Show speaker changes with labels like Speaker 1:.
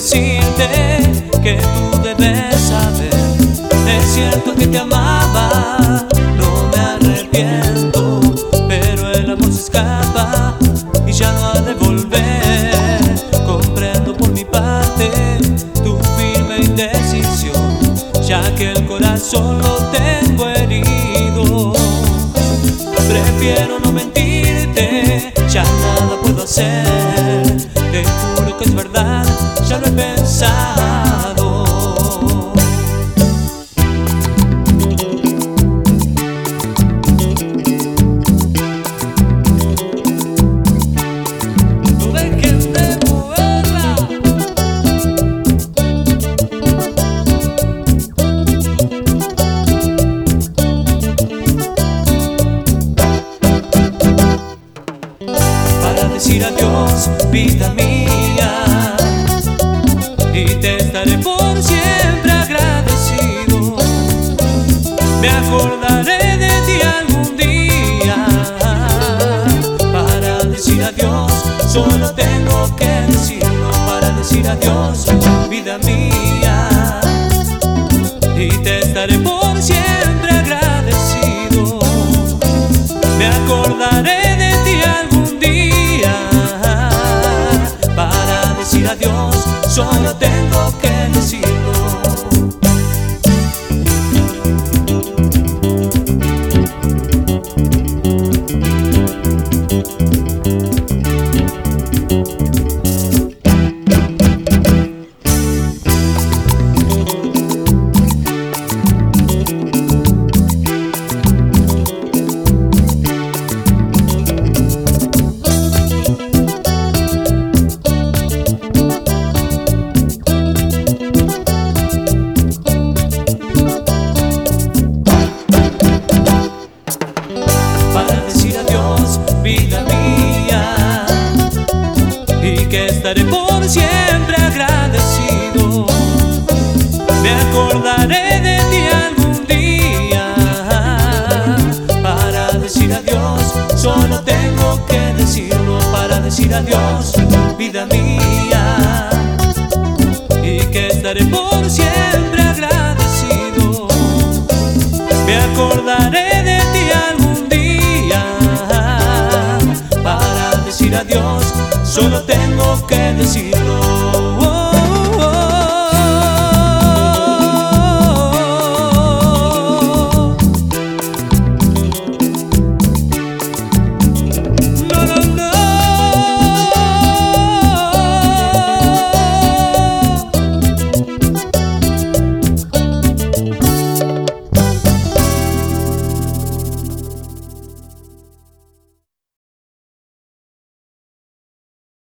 Speaker 1: decirte que tú debes saber. Es cierto que te amaba, no me arrepiento, pero el amor se escapa y ya no ha de volver. Comprendo por mi parte tu firme indecisión, ya que el corazón lo tengo herido. Prefiero no mentirte, ya nada puedo hacer. Decir adiós, vida mía. Y te estaré por siempre agradecido. Me acordaré de ti algún día. Para decir adiós, solo tengo que decirlo. Para decir adiós, vida mía. Y te estaré por siempre agradecido. Me acordaré solo tengo que decirlo para decir adiós, vida mía, y que estaré por siempre agradecido. Me acordaré de ti algún día para decir adiós, solo tengo que decir